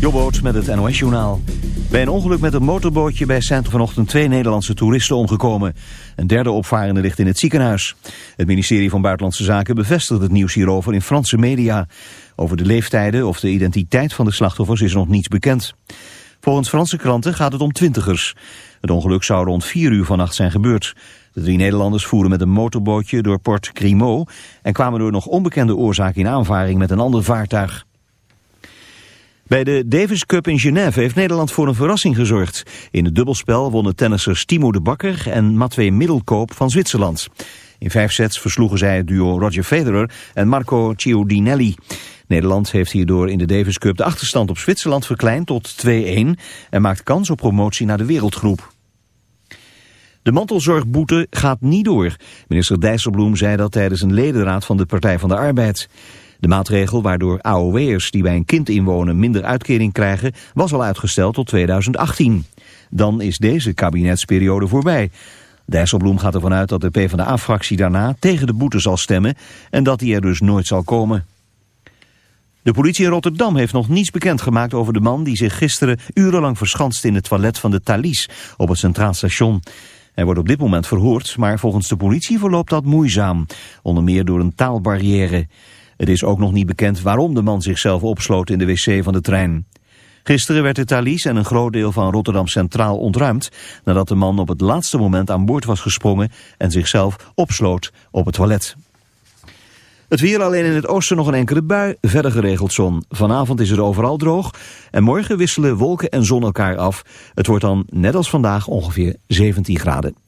Jobboot met het NOS-journaal. Bij een ongeluk met een motorbootje bij zijn vanochtend twee Nederlandse toeristen omgekomen. Een derde opvarende ligt in het ziekenhuis. Het ministerie van Buitenlandse Zaken bevestigt het nieuws hierover in Franse media. Over de leeftijden of de identiteit van de slachtoffers is nog niets bekend. Volgens Franse kranten gaat het om twintigers. Het ongeluk zou rond vier uur vannacht zijn gebeurd. De drie Nederlanders voeren met een motorbootje door Port Grimaud... en kwamen door nog onbekende oorzaak in aanvaring met een ander vaartuig. Bij de Davis Cup in Genève heeft Nederland voor een verrassing gezorgd. In het dubbelspel wonnen tennissers Timo de Bakker en Matwee Middelkoop van Zwitserland. In vijf sets versloegen zij het duo Roger Federer en Marco Ciodinelli. Nederland heeft hierdoor in de Davis Cup de achterstand op Zwitserland verkleind tot 2-1 en maakt kans op promotie naar de wereldgroep. De mantelzorgboete gaat niet door. Minister Dijsselbloem zei dat tijdens een ledenraad van de Partij van de Arbeid. De maatregel waardoor AOW'ers die bij een kind inwonen minder uitkering krijgen... was al uitgesteld tot 2018. Dan is deze kabinetsperiode voorbij. Dijsselbloem gaat ervan uit dat de PvdA-fractie daarna tegen de boete zal stemmen... en dat die er dus nooit zal komen. De politie in Rotterdam heeft nog niets bekendgemaakt over de man... die zich gisteren urenlang verschanst in het toilet van de Thalys op het Centraal Station... Hij wordt op dit moment verhoord, maar volgens de politie verloopt dat moeizaam. Onder meer door een taalbarrière. Het is ook nog niet bekend waarom de man zichzelf opsloot in de wc van de trein. Gisteren werd de Thalys en een groot deel van Rotterdam Centraal ontruimd... nadat de man op het laatste moment aan boord was gesprongen... en zichzelf opsloot op het toilet. Het weer alleen in het oosten nog een enkele bui, verder geregeld zon. Vanavond is het overal droog en morgen wisselen wolken en zon elkaar af. Het wordt dan net als vandaag ongeveer 17 graden.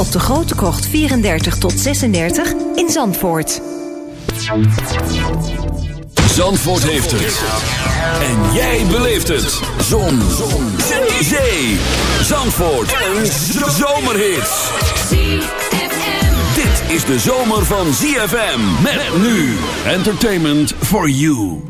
op de Grote Krocht 34 tot 36 in Zandvoort. Zandvoort heeft het. En jij beleeft het. Zon. Zee. Zandvoort. Een zomerhit. Dit is de zomer van ZFM. Met nu. Entertainment for you.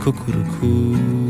Cuckoo.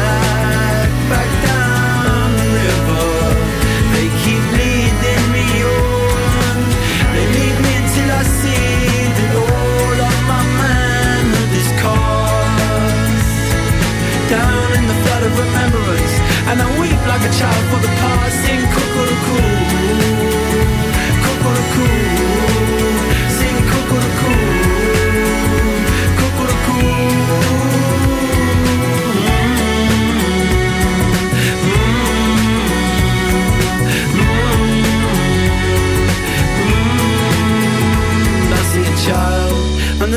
down in the flood of remembrance. And I weep like a child for the past. Sing cuckoo-cuckoo, cuckoo-cuckoo,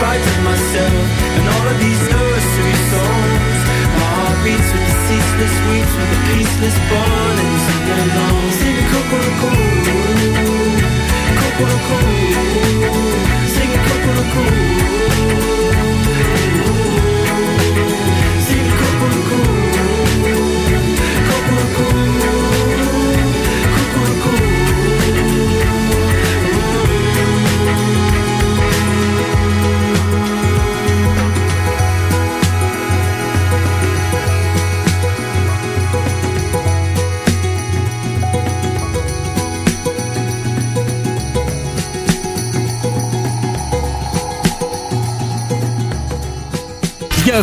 of myself and all of these nursery songs. My heart beats with the ceaseless weeps, with the peaceless burning sing along. Sing cuckoo-cuckoo,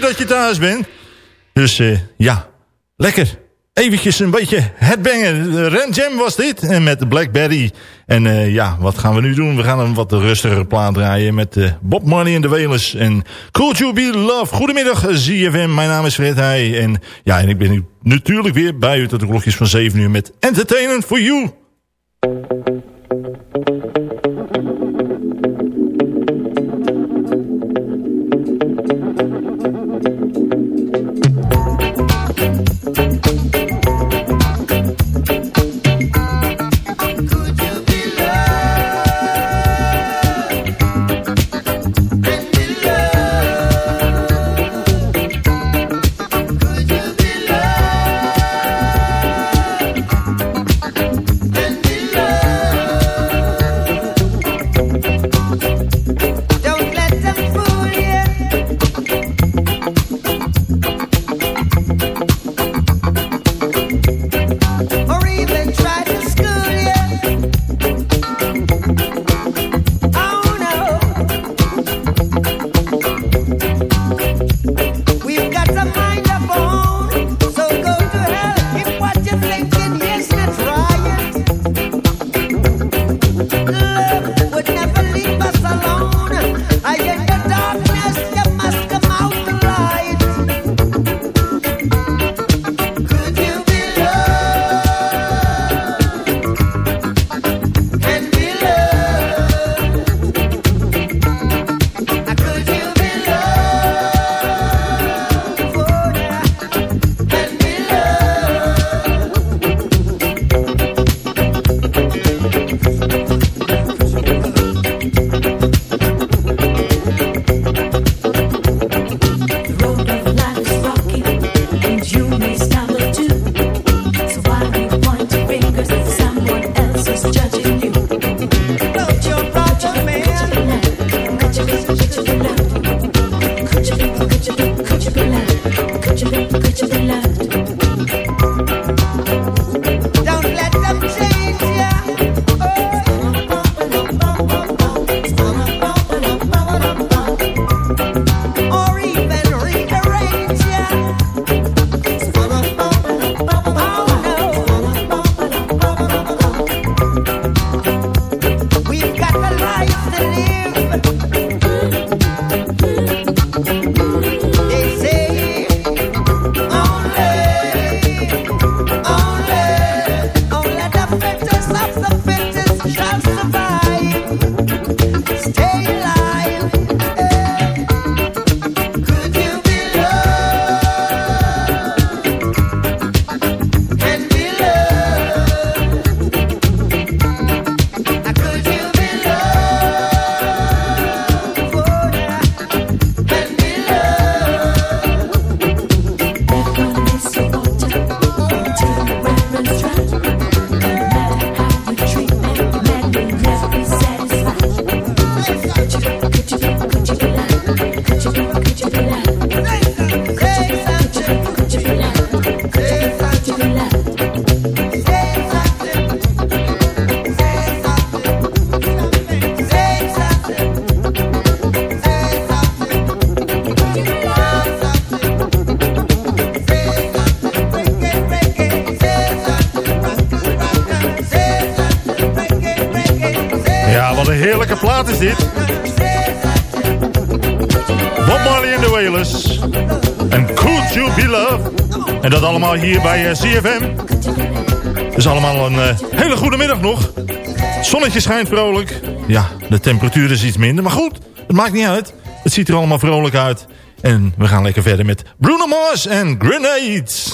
dat je thuis bent. Dus uh, ja, lekker. Eventjes een beetje headbanger. Ren Jam was dit. En met Blackberry. En uh, ja, wat gaan we nu doen? We gaan een wat rustigere plaat draaien met uh, Bob Marley en de Welers. En Cool to Be Love. Goedemiddag ZFM. Mijn naam is Fred Heij. En ja, en ik ben natuurlijk weer bij u tot de klokjes van 7 uur met Entertainment for You. Hier bij eh, CFM. Dus allemaal een uh, hele goede middag nog. Het zonnetje schijnt vrolijk. Ja, de temperatuur is iets minder. Maar goed, het maakt niet uit. Het ziet er allemaal vrolijk uit. En we gaan lekker verder met Bruno Mars en Grenades.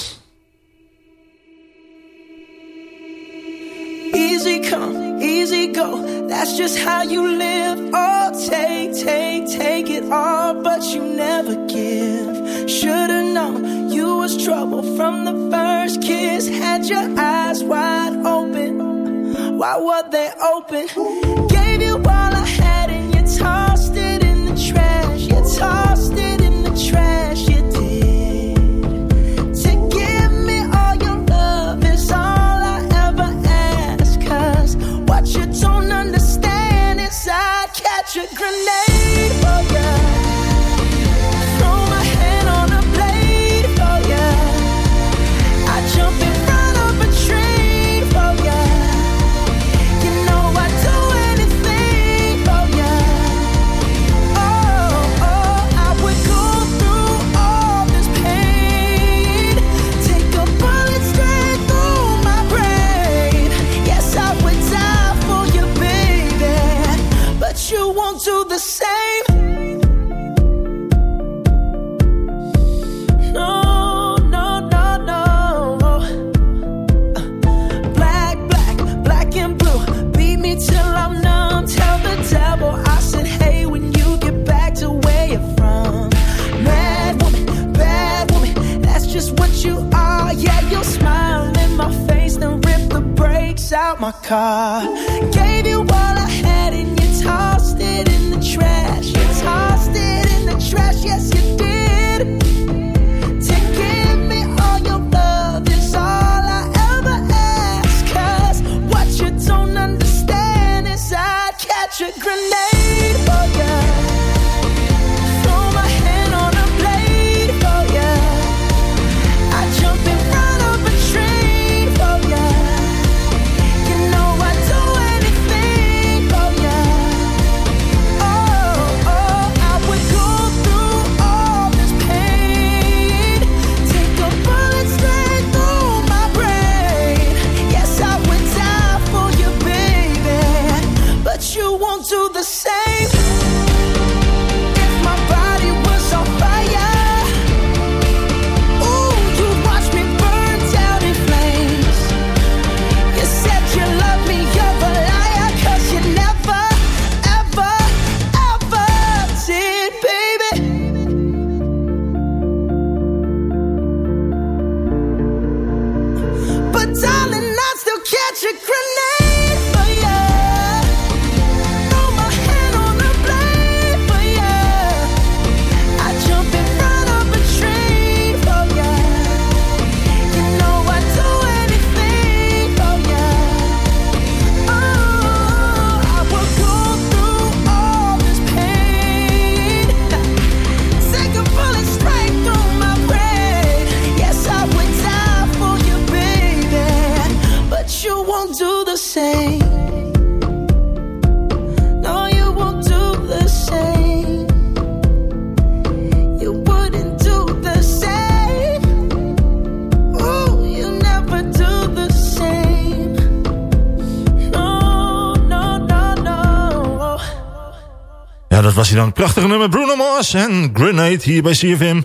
je dan. Prachtige nummer Bruno Mars en Grenade hier bij CFM.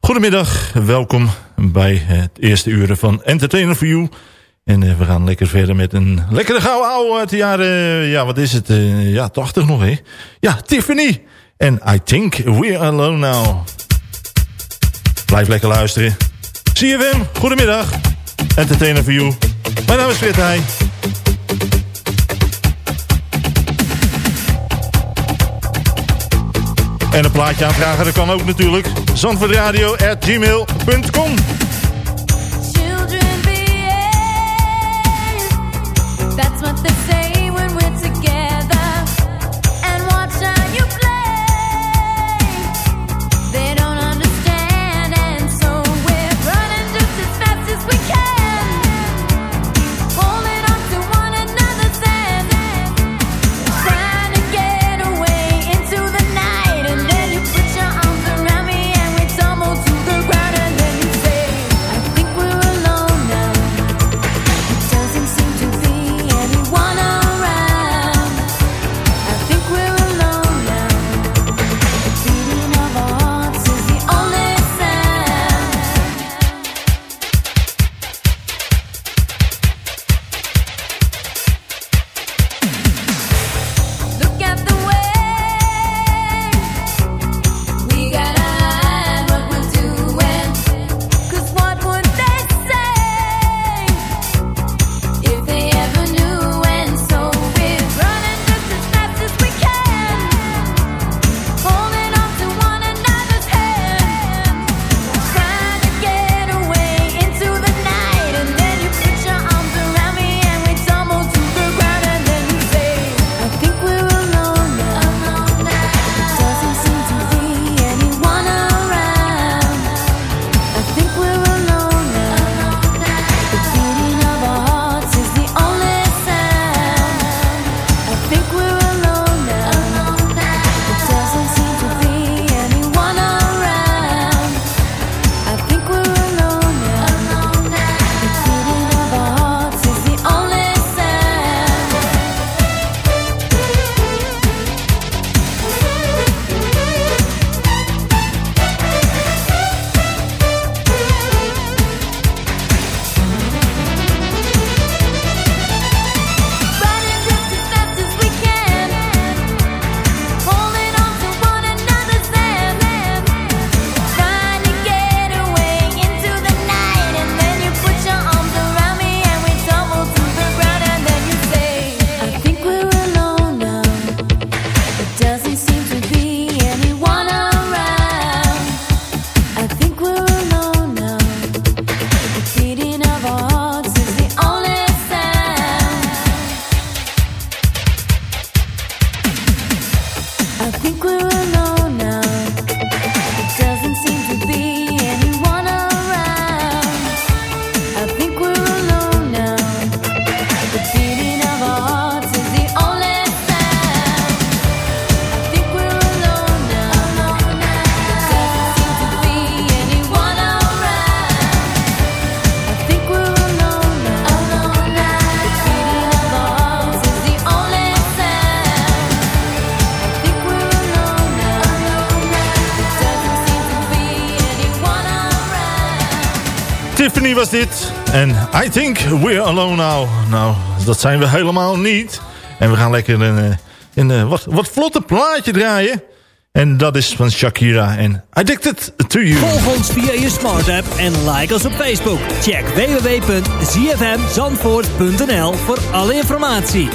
Goedemiddag, welkom bij het eerste uur van Entertainer for You. En eh, we gaan lekker verder met een lekkere gouden ouwe uit de jaren... Ja, wat is het? Eh, ja, 80 nog, hè? Ja, Tiffany. En I Think We're Alone Now. Blijf lekker luisteren. CFM, goedemiddag. Entertainer for You. Mijn naam is Frit En een plaatje aanvragen, dat kan ook natuurlijk. Zandvoortradio.gmail.com Anthony was dit. En I think we're alone now. Nou, dat zijn we helemaal niet. En we gaan lekker een, eh, een eh, wat, wat vlotte plaatje draaien. En dat is van Shakira en Addicted to You. Volg ons via je smart app en like ons op Facebook. Check www.zfmzandvoort.nl voor alle informatie.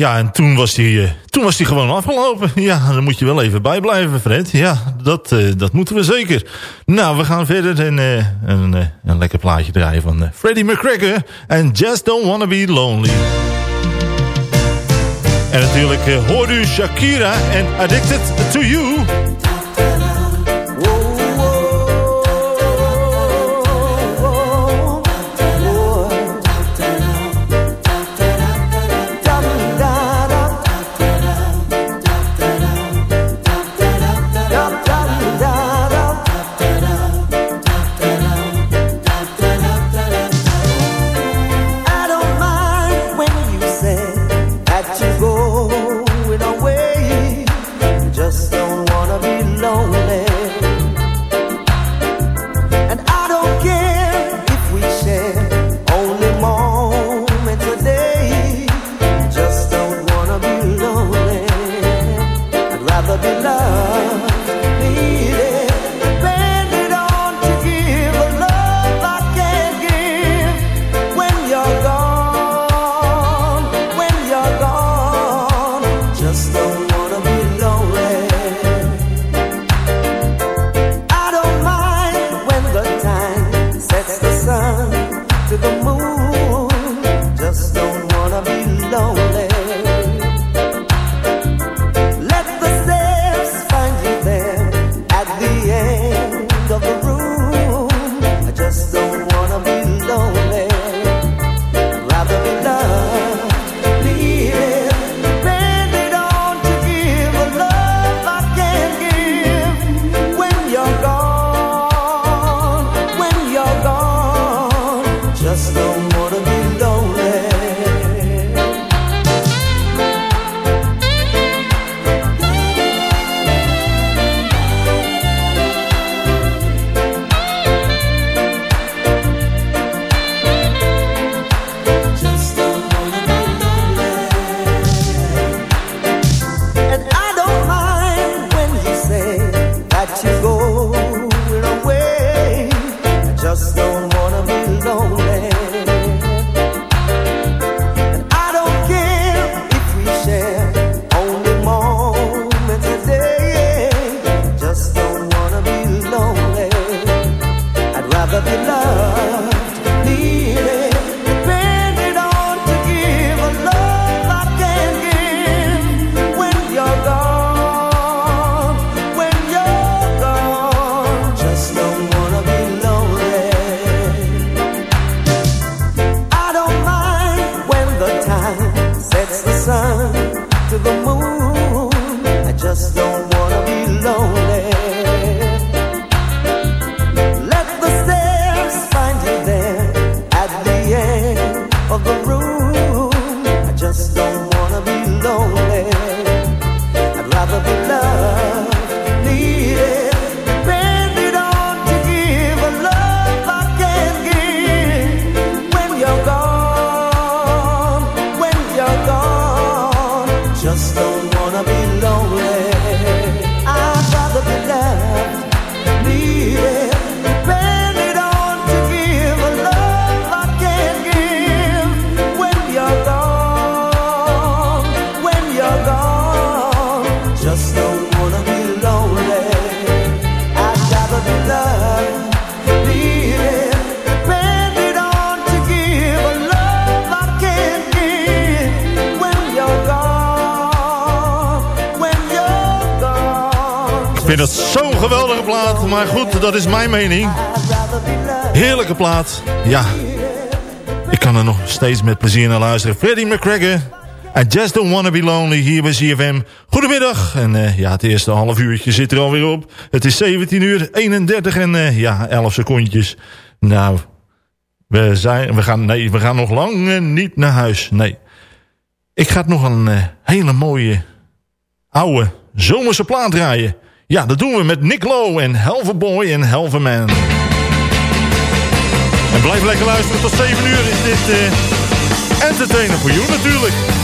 Ja, en toen was die, eh, toen was die gewoon afgelopen. Ja, dan moet je wel even bijblijven, Fred. Ja, dat, eh, dat moeten we zeker. Nou, we gaan verder en eh, een, een lekker plaatje draaien van Freddie McCracker. En Just Don't Wanna Be Lonely. En natuurlijk hoor u Shakira en Addicted to You. Maar goed, dat is mijn mening. Heerlijke plaat. Ja, ik kan er nog steeds met plezier naar luisteren. Freddie McCracken. I just don't wanna be lonely hier bij ZFM. Goedemiddag. En eh, ja, het eerste half uurtje zit er alweer op. Het is 17 uur 31 en eh, ja, 11 secondjes. Nou, we, zijn, we, gaan, nee, we gaan nog lang niet naar huis. Nee. Ik ga nog een eh, hele mooie oude zomerse plaat draaien. Ja, dat doen we met Nick Lowe en Helverboy en Helverman. En blijf lekker luisteren, tot 7 uur is dit uh, entertainer voor jou natuurlijk.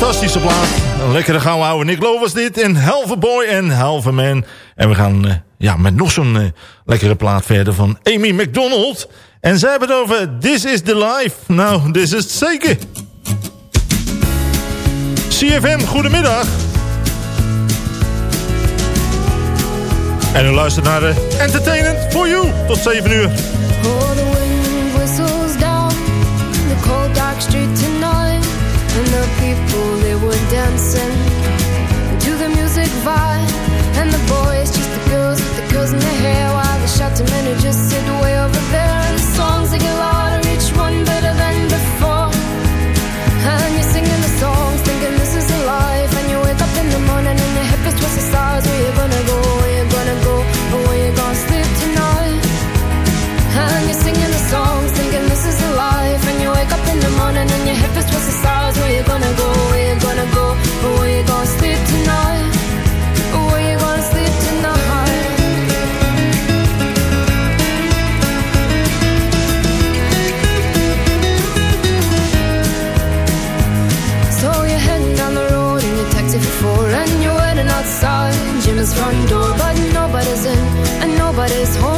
fantastische plaat. Een lekkere gouden oude Nick Lowe was dit. En halve boy en halve man. En we gaan eh, ja, met nog zo'n eh, lekkere plaat verder van Amy McDonald. En zij hebben het over This is the life. Nou, dit is het zeker. CFM, goedemiddag. En u luistert naar de Entertainment for You. Tot 7 uur. dancing. And nobody's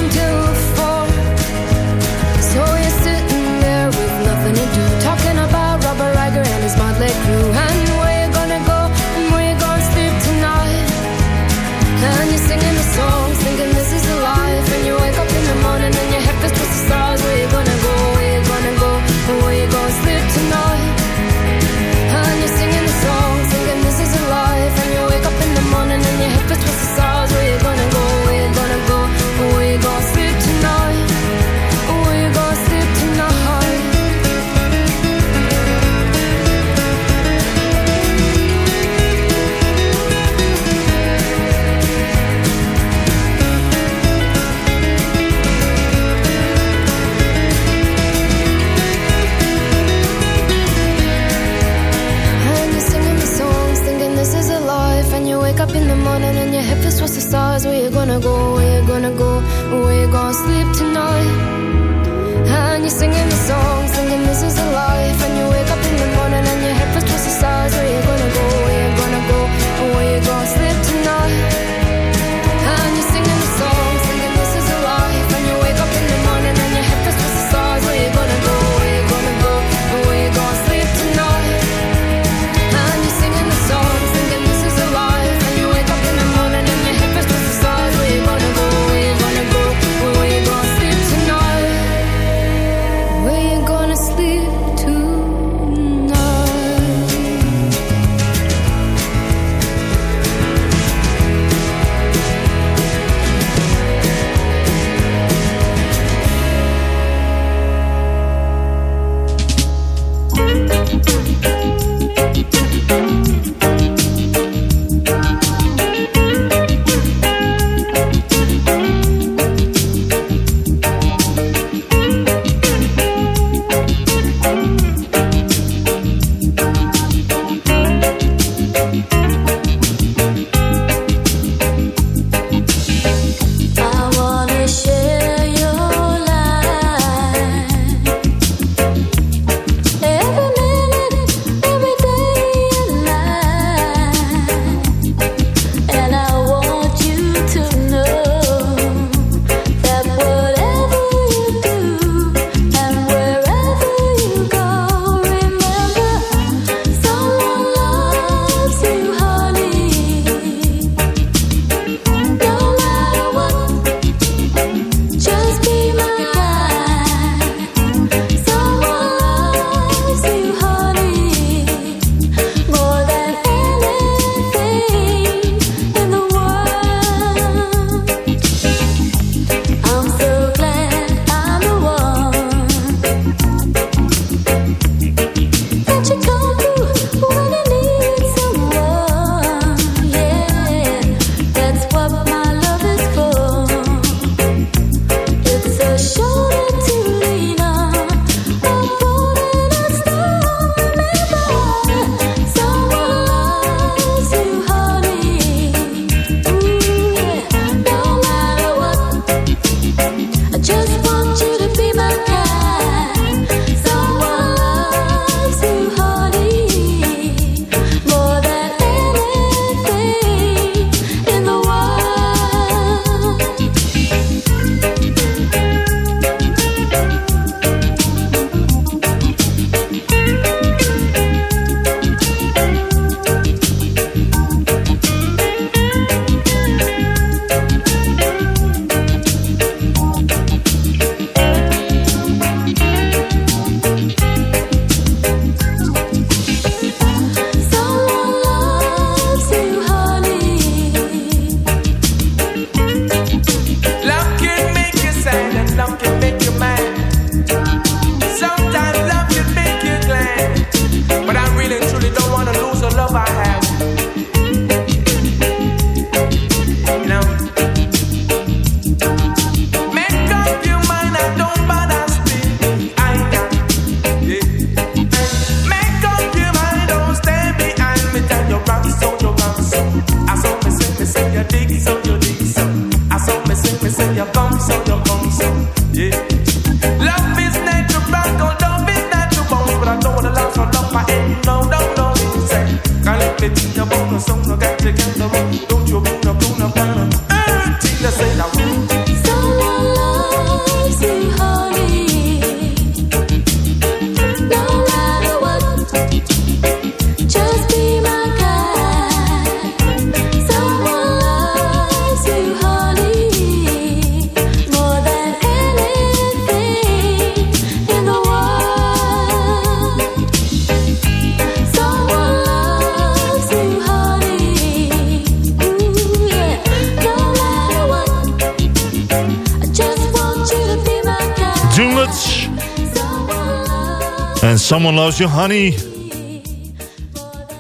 Honey.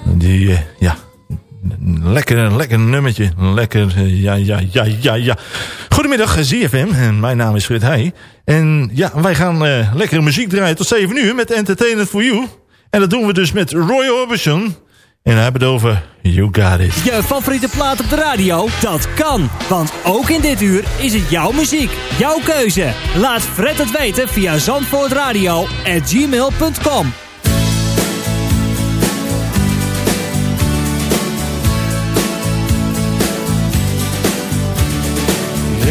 Die, eh, ja, lekker, lekker nummertje. Lekker, eh, ja, ja, ja, ja, ja. Goedemiddag, ZFM. En mijn naam is Frit Heij. En ja, wij gaan uh, lekkere muziek draaien tot 7 uur met Entertainment for You. En dat doen we dus met Roy Orbison. En hebben het over You Got It. Je favoriete plaat op de radio? Dat kan. Want ook in dit uur is het jouw muziek. Jouw keuze. Laat Fred het weten via zandvoortradio.gmail.com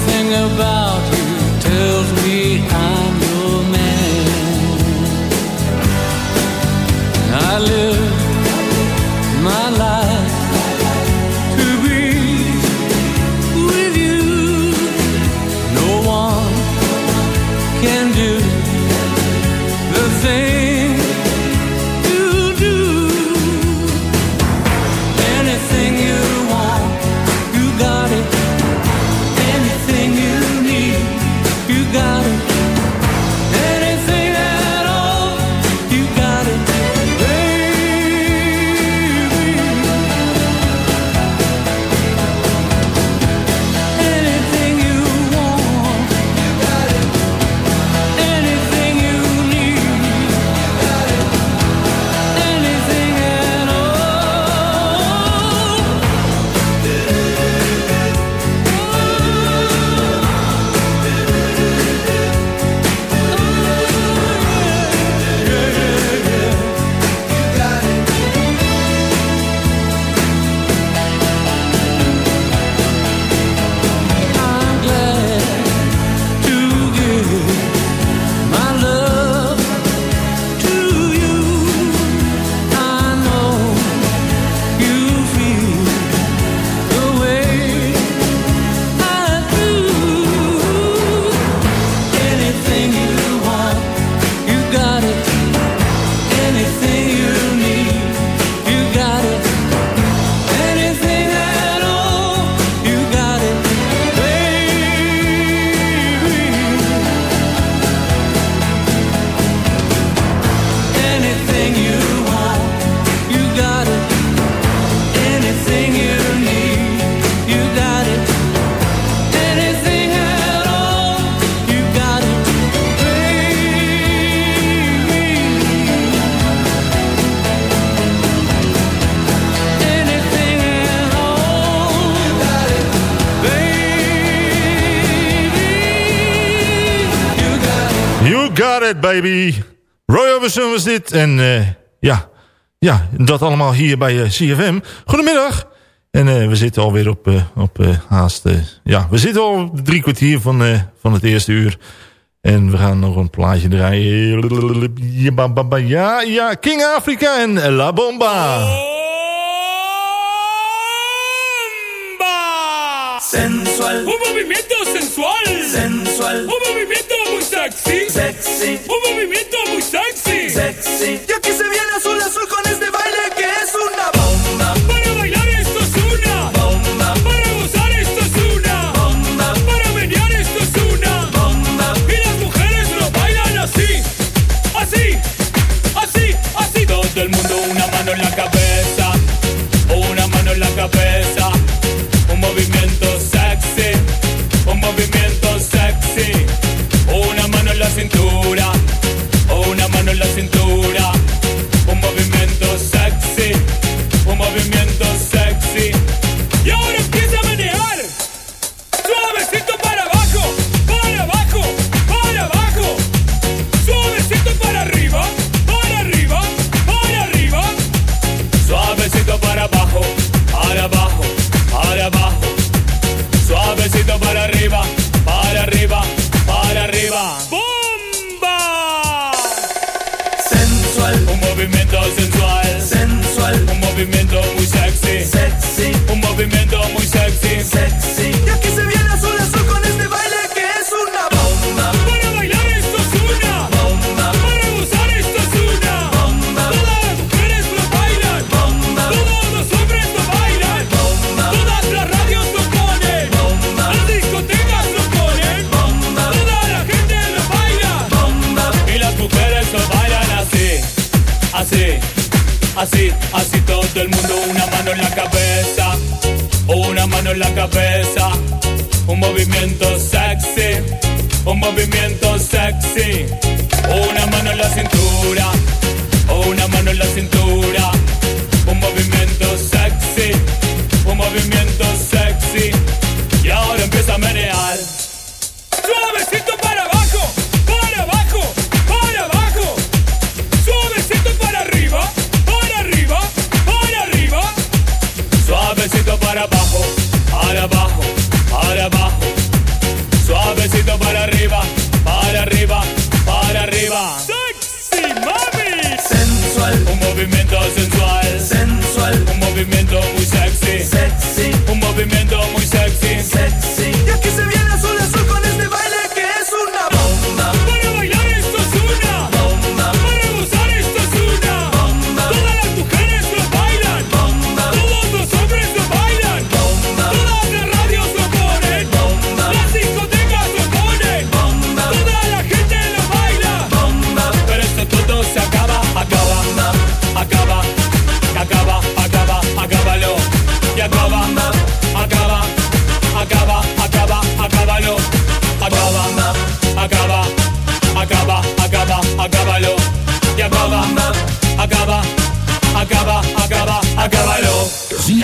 Everything about got it, baby. Roy Orbison was dit. En eh, ja, ja, dat allemaal hier bij eh, CFM. Goedemiddag. En eh, we zitten alweer op, eh, op eh, haast... ja, we zitten al op drie kwartier van, eh, van het eerste uur. En we gaan nog een plaatje draaien. Ja, Ja, King Africa en La Bomba. Sensual. Un movimiento sensual. Sensual. Un movimiento sexy. Sexy. Un movimiento muy sexy. Sexy. Y aquí se viene azul azul con este Un movimiento sexy, un movimiento sexy. Una mano en la cintura, una mano en la cintura.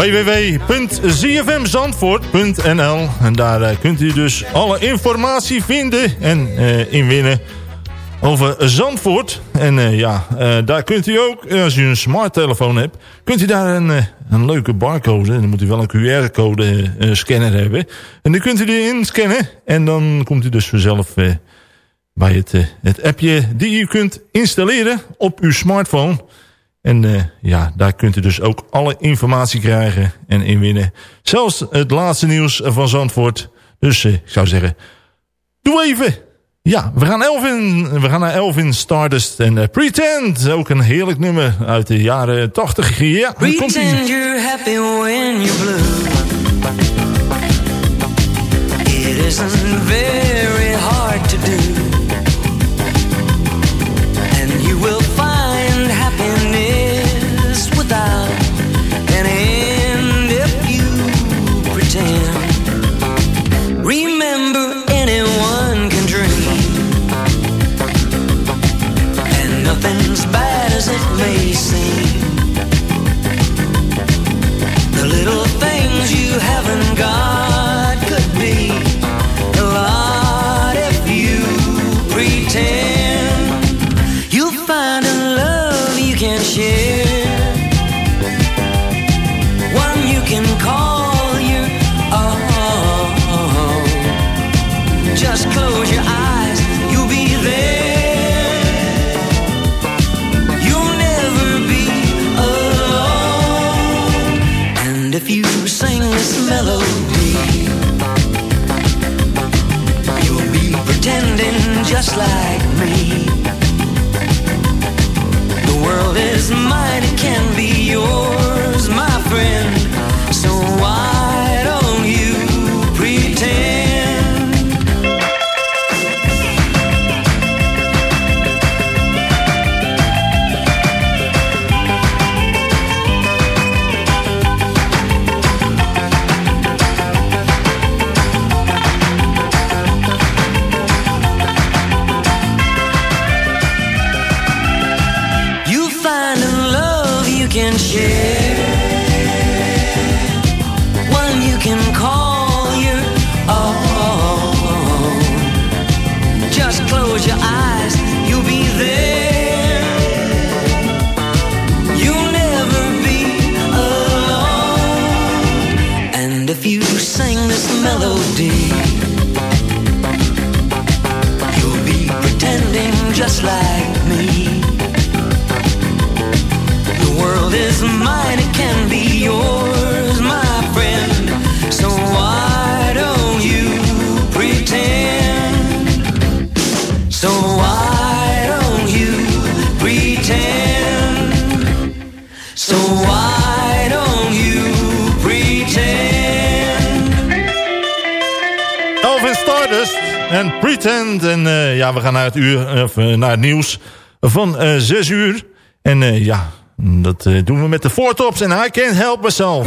www.zfmzandvoort.nl En daar eh, kunt u dus alle informatie vinden en eh, inwinnen over Zandvoort. En eh, ja, daar kunt u ook, als u een smarttelefoon hebt... kunt u daar een, een leuke barcode... dan moet u wel een QR-code scanner hebben. En dan kunt u die inscannen en dan komt u dus vanzelf... bij het, het appje die u kunt installeren op uw smartphone. En eh, ja, daar kunt u dus ook alle informatie krijgen en inwinnen. Zelfs het laatste nieuws van Zandvoort. Dus eh, ik zou zeggen, doe even. Ja, we gaan, Elvin, we gaan naar Elvin Stardust en eh, Pretend. Ook een heerlijk nummer uit de jaren 80. Ja. Pretend you're happy when you're blue. It isn't very hard to do. Haven't got pretending just like me. The world is mine, it can be yours, my friend. So why like me. The world is mine, En Pretend. En eh, ja, we gaan naar het, uur, of, eh, naar het nieuws van eh 6 uur. En ja, dat doen we met de Four Tops en I Can't Help Myself.